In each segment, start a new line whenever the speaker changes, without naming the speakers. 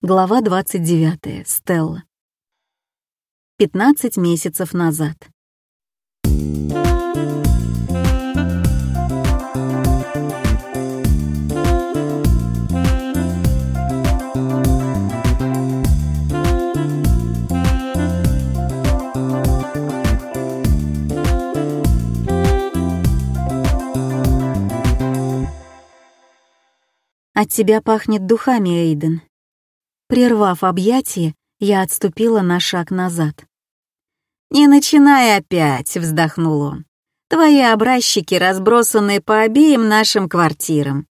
Глава 29. Стелла. 15 месяцев назад. От тебя пахнет духами, Эйден. Прервав объятие, я отступила на шаг назад.
«Не начинай опять», — вздохнул он. «Твои образчики разбросаны по обеим нашим квартирам.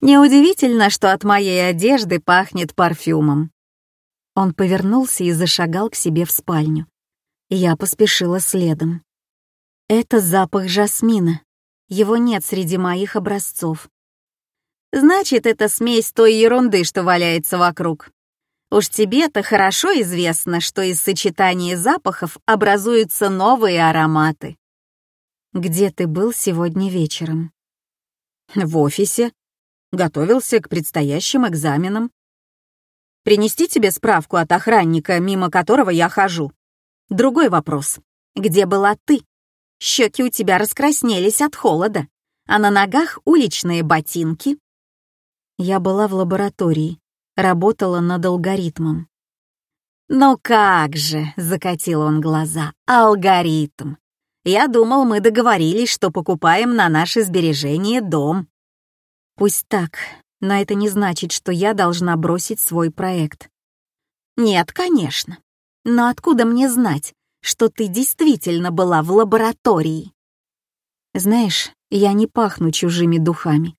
Неудивительно, что от моей одежды пахнет парфюмом».
Он повернулся и зашагал к себе в спальню. Я поспешила следом. Это запах жасмина. Его нет среди моих образцов.
Значит, это смесь той ерунды, что валяется вокруг. Уж тебе-то хорошо известно, что из сочетания запахов образуются новые ароматы.
Где ты был сегодня вечером?
В офисе. Готовился к предстоящим экзаменам. Принести тебе справку от охранника, мимо которого я хожу. Другой вопрос. Где была ты? Щеки у тебя раскраснелись от холода, а на ногах уличные ботинки.
Я была в лаборатории, работала над алгоритмом.
«Ну как же!» — закатил он глаза. «Алгоритм! Я думал, мы договорились, что покупаем на наши сбережения дом».
«Пусть так, но это не значит, что я должна бросить свой проект».
«Нет, конечно. Но откуда мне знать, что ты действительно была в лаборатории?»
«Знаешь, я не пахну чужими духами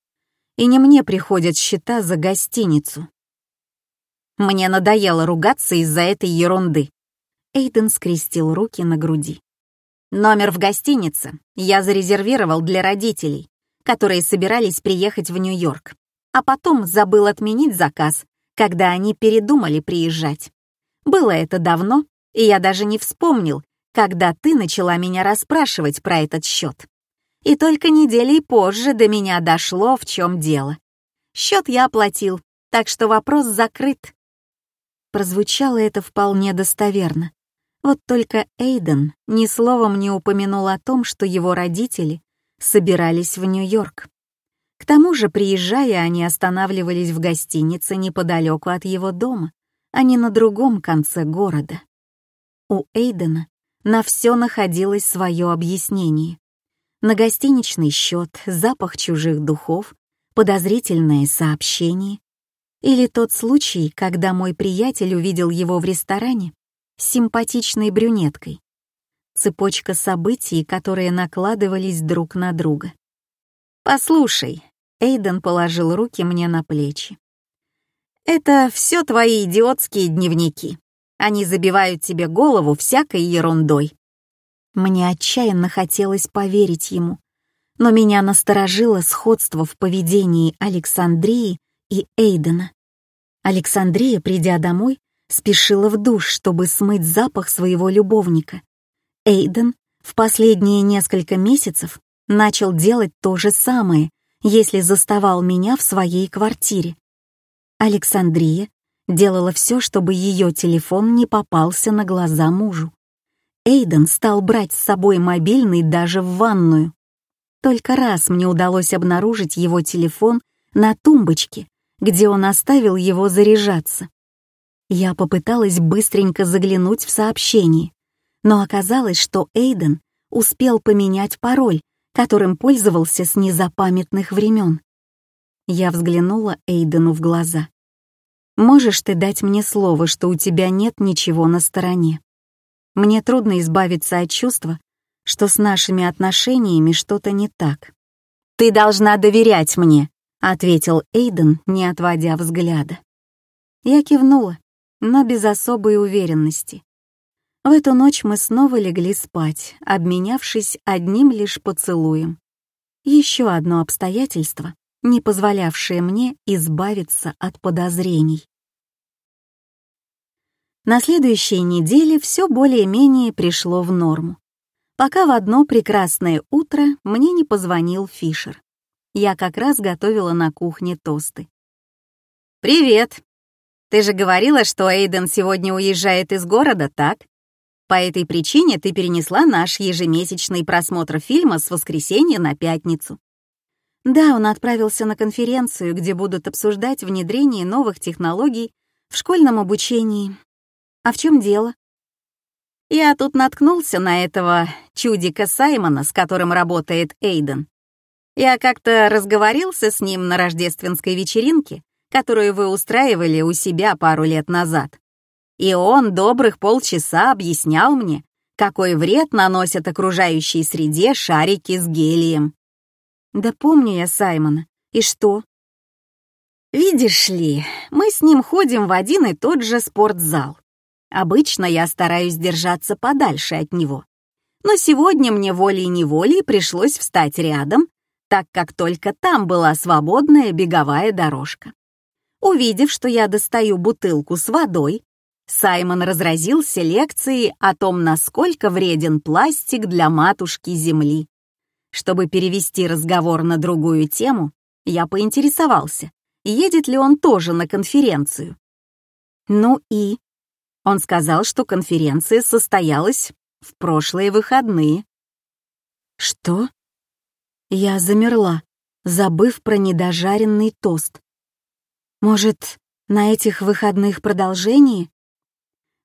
и не мне приходят счета за гостиницу.
Мне надоело ругаться из-за этой ерунды.
Эйден скрестил руки на груди.
Номер в гостинице я зарезервировал для родителей, которые собирались приехать в Нью-Йорк, а потом забыл отменить заказ, когда они передумали приезжать. Было это давно, и я даже не вспомнил, когда ты начала меня расспрашивать про этот счет. И только недели позже до меня дошло, в чем дело. Счет я оплатил, так что вопрос закрыт.
Прозвучало это вполне достоверно. Вот только Эйден ни словом не упомянул о том, что его родители собирались в Нью-Йорк. К тому же, приезжая, они останавливались в гостинице неподалеку от его дома, а не на другом конце города. У Эйдена на все находилось свое объяснение на гостиничный счет, запах чужих духов, подозрительное сообщение. Или тот случай, когда мой приятель увидел его в ресторане с симпатичной брюнеткой. Цепочка событий, которые накладывались друг на друга.
«Послушай», — Эйден положил руки мне на плечи. «Это все твои идиотские дневники. Они забивают тебе голову всякой ерундой.
Мне отчаянно хотелось поверить ему, но меня насторожило сходство в поведении Александрии и Эйдена. Александрия, придя домой, спешила в душ, чтобы смыть запах своего любовника. Эйден в последние несколько месяцев начал делать то же самое, если заставал меня в своей квартире. Александрия делала все, чтобы ее телефон не попался на глаза мужу. Эйден стал брать с собой мобильный даже в ванную. Только раз мне удалось обнаружить его телефон на тумбочке, где он оставил его заряжаться. Я попыталась быстренько заглянуть в сообщение, но оказалось, что Эйден успел поменять пароль, которым пользовался с незапамятных времен. Я взглянула Эйдену в глаза. «Можешь ты дать мне слово, что у тебя нет ничего на стороне?» Мне трудно избавиться от чувства, что с нашими отношениями что-то не так.
«Ты должна доверять мне», —
ответил Эйден, не отводя взгляда. Я кивнула, но без особой уверенности. В эту ночь мы снова легли спать, обменявшись одним лишь поцелуем. Еще одно обстоятельство, не позволявшее мне избавиться от подозрений. На следующей неделе все более-менее пришло в норму. Пока в одно прекрасное утро мне не позвонил Фишер. Я как раз готовила на кухне тосты.
«Привет!» Ты же говорила, что Эйден сегодня уезжает из города, так? По этой причине ты перенесла наш ежемесячный просмотр фильма с воскресенья на пятницу.
Да, он отправился на конференцию, где будут обсуждать внедрение новых технологий в школьном обучении. А в чем дело?
Я тут наткнулся на этого чудика Саймона, с которым работает Эйден. Я как-то разговорился с ним на рождественской вечеринке, которую вы устраивали у себя пару лет назад. И он добрых полчаса объяснял мне, какой вред наносят окружающей среде шарики с гелием.
Да помню я Саймона. И что?
Видишь ли, мы с ним ходим в один и тот же спортзал. Обычно я стараюсь держаться подальше от него. Но сегодня мне волей-неволей пришлось встать рядом, так как только там была свободная беговая дорожка. Увидев, что я достаю бутылку с водой, Саймон разразился лекцией о том, насколько вреден пластик для матушки Земли. Чтобы перевести разговор на другую тему, я поинтересовался, едет ли он тоже на конференцию. Ну и... Он сказал, что конференция состоялась в прошлые выходные.
Что? Я замерла, забыв про недожаренный тост. Может, на этих выходных продолжение?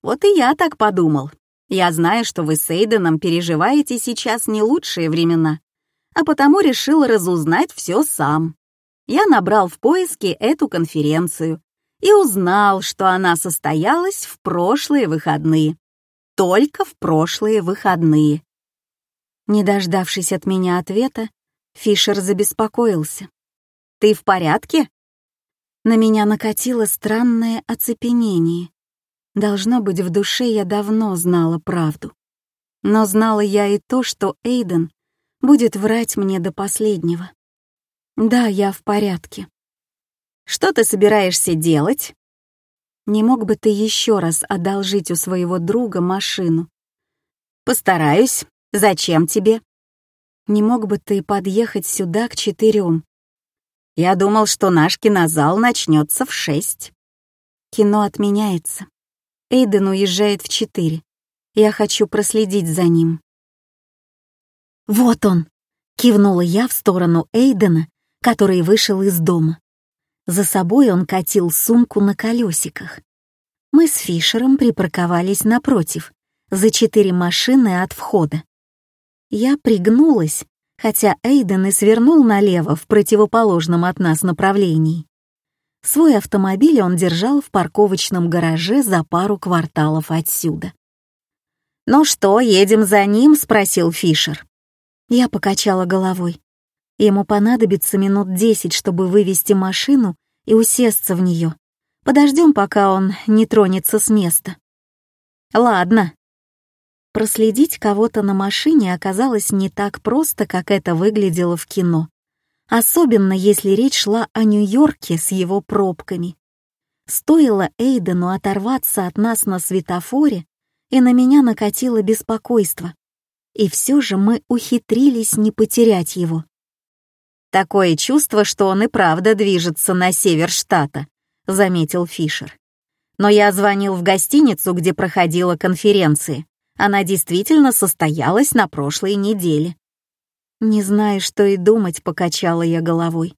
Вот и я так подумал. Я знаю, что вы с Эйденом переживаете сейчас не лучшие времена, а потому решил разузнать все сам. Я набрал в поиске эту конференцию и узнал, что она состоялась в прошлые выходные. Только в прошлые выходные.
Не дождавшись от меня ответа, Фишер забеспокоился.
«Ты в порядке?»
На меня накатило странное оцепенение. Должно быть, в душе я давно знала правду. Но знала я и то, что Эйден будет врать мне до последнего. Да, я в порядке.
Что ты собираешься делать?
Не мог бы ты еще раз одолжить у своего друга машину?
Постараюсь. Зачем тебе?
Не мог бы ты подъехать сюда к четырем?
Я думал, что наш кинозал начнется в шесть.
Кино отменяется. Эйден уезжает в четыре. Я хочу проследить за ним. «Вот он!» — кивнула я в сторону Эйдена, который вышел из дома. За собой он катил сумку на колесиках. Мы с Фишером припарковались напротив, за четыре машины от входа. Я пригнулась, хотя Эйден и свернул налево в противоположном от нас направлении. Свой автомобиль он держал в парковочном гараже за пару кварталов отсюда.
«Ну что, едем за ним?» — спросил Фишер.
Я покачала головой. Ему понадобится минут десять, чтобы вывести машину и усесться в нее. Подождем, пока он не тронется с места.
Ладно.
Проследить кого-то на машине оказалось не так просто, как это выглядело в кино особенно если речь шла о Нью-Йорке с его пробками. Стоило Эйдену оторваться от нас на светофоре, и на меня накатило беспокойство. И все же мы ухитрились не потерять его.
«Такое чувство, что он и правда движется на север штата», — заметил Фишер. «Но я звонил в гостиницу, где проходила конференция. Она действительно состоялась на прошлой неделе.
Не знаю, что и думать, покачала я головой.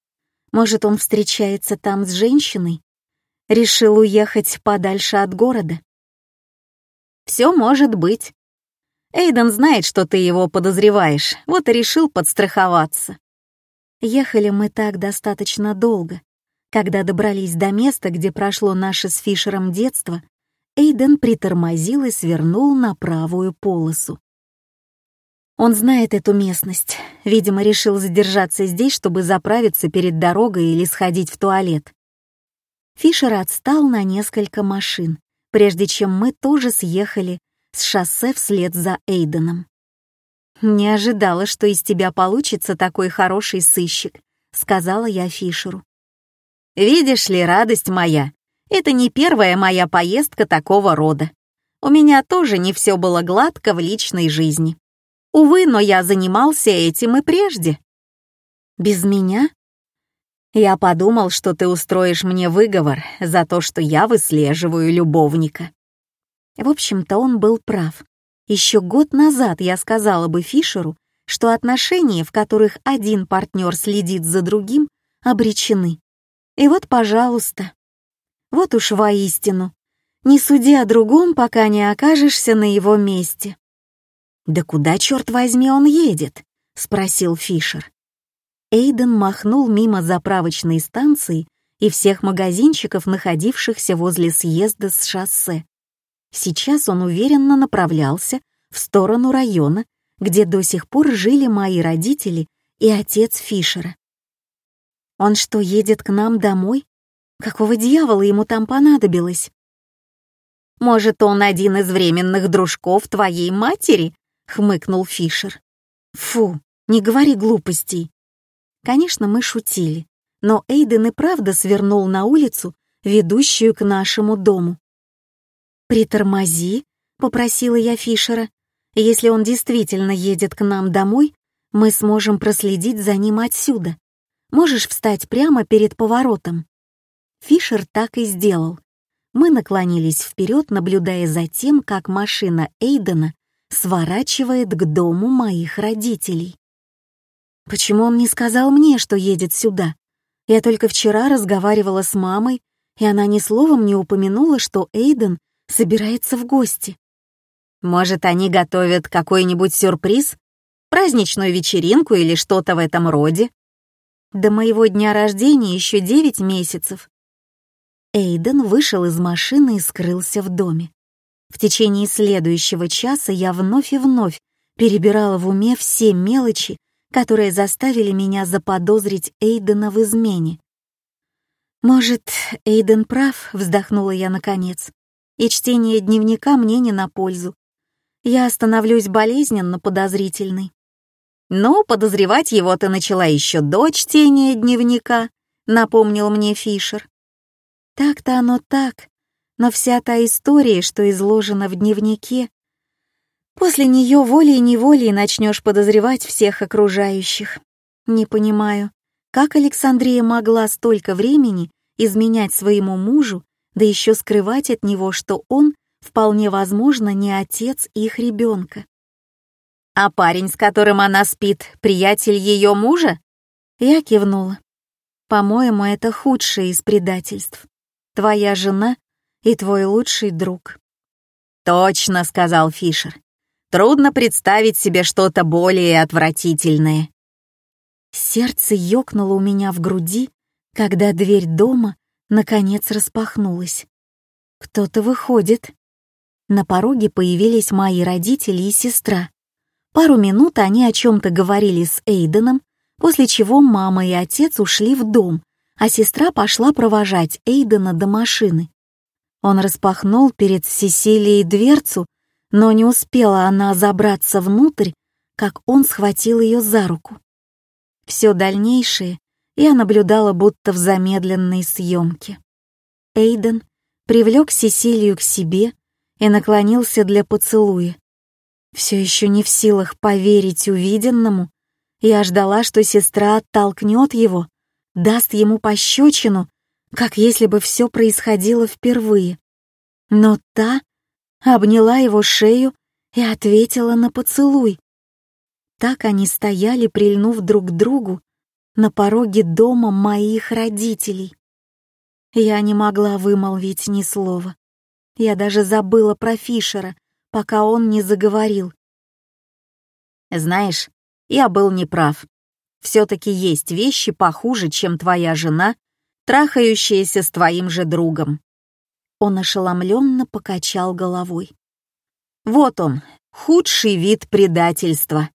Может, он встречается там с женщиной? Решил уехать подальше от города?
Все может быть. Эйден знает, что ты его подозреваешь, вот и решил подстраховаться.
Ехали мы так достаточно долго. Когда добрались до места, где прошло наше с Фишером детство, Эйден притормозил и свернул на правую полосу. Он знает эту местность. Видимо, решил задержаться здесь, чтобы заправиться перед дорогой или сходить в туалет. Фишер отстал на несколько машин, прежде чем мы тоже съехали с шоссе вслед за Эйденом. «Не ожидала, что из тебя получится такой хороший сыщик», — сказала я Фишеру.
«Видишь ли, радость моя, это не первая моя поездка такого рода. У меня тоже не все было гладко в личной жизни. Увы, но я занимался этим и прежде.
Без меня?
Я подумал, что ты устроишь мне выговор за то, что я выслеживаю любовника. В общем-то, он был прав. Еще год назад я сказала бы Фишеру, что отношения, в которых один партнер следит за другим, обречены. И вот, пожалуйста. Вот уж воистину. Не суди о другом, пока не окажешься на его месте. «Да куда, черт возьми, он едет?» — спросил Фишер. Эйден махнул мимо заправочной станции и всех магазинчиков, находившихся возле съезда с шоссе. Сейчас он уверенно направлялся в сторону района, где до сих пор жили мои родители и отец Фишера. Он что, едет к нам домой? Какого дьявола ему там понадобилось? Может, он один из временных дружков твоей матери? хмыкнул Фишер. Фу, не говори глупостей. Конечно, мы шутили, но Эйден и правда свернул на улицу, ведущую к нашему дому. «Притормози», — попросила я Фишера. «Если он действительно едет к нам домой, мы сможем проследить за ним отсюда. Можешь встать прямо перед поворотом». Фишер так и сделал. Мы наклонились вперед, наблюдая за тем, как машина Эйдена сворачивает к дому моих родителей. Почему он не сказал мне, что едет сюда? Я только вчера разговаривала с мамой, и она ни словом не упомянула, что Эйден собирается в гости. Может, они готовят какой-нибудь сюрприз? Праздничную вечеринку или что-то в этом роде? До моего дня рождения еще девять месяцев. Эйден вышел из машины и скрылся в доме. В течение следующего часа я вновь и вновь перебирала в уме все мелочи, которые заставили меня заподозрить Эйдена в измене. «Может, Эйден прав?» — вздохнула я наконец и чтение дневника мне не на пользу. Я становлюсь болезненно подозрительной. «Но подозревать его ты начала еще до чтения дневника», — напомнил мне Фишер. Так-то оно так, но вся та история, что изложена в дневнике, после нее волей-неволей начнешь подозревать всех окружающих. Не понимаю, как Александрия могла столько времени изменять своему мужу да еще скрывать от него, что он, вполне возможно, не отец их ребенка. «А парень, с которым она спит, приятель ее мужа?» Я кивнула. «По-моему, это худшее из предательств. Твоя жена и твой лучший друг». «Точно», — сказал Фишер. «Трудно представить себе что-то более отвратительное». Сердце ёкнуло у меня в груди, когда дверь дома наконец распахнулась. Кто-то выходит. На пороге появились мои родители и сестра. Пару минут они о чем-то говорили с Эйденом, после чего мама и отец ушли в дом, а сестра пошла провожать Эйдена до машины. Он распахнул перед Сесилией дверцу, но не успела она забраться внутрь, как он схватил ее за руку. Все дальнейшее я наблюдала будто в замедленной съемке. Эйден привлек Сесилию к себе и наклонился для поцелуя. Все еще не в силах поверить увиденному, я ждала, что сестра оттолкнет его, даст ему пощечину, как если бы все происходило впервые. Но та обняла его шею и ответила на поцелуй. Так они стояли, прильнув друг к другу, на пороге дома моих родителей. Я не могла вымолвить ни слова. Я даже забыла про Фишера, пока он не заговорил. «Знаешь, я был неправ. Все-таки есть вещи похуже, чем твоя жена, трахающаяся с твоим же другом». Он ошеломленно покачал головой. «Вот он, худший вид предательства.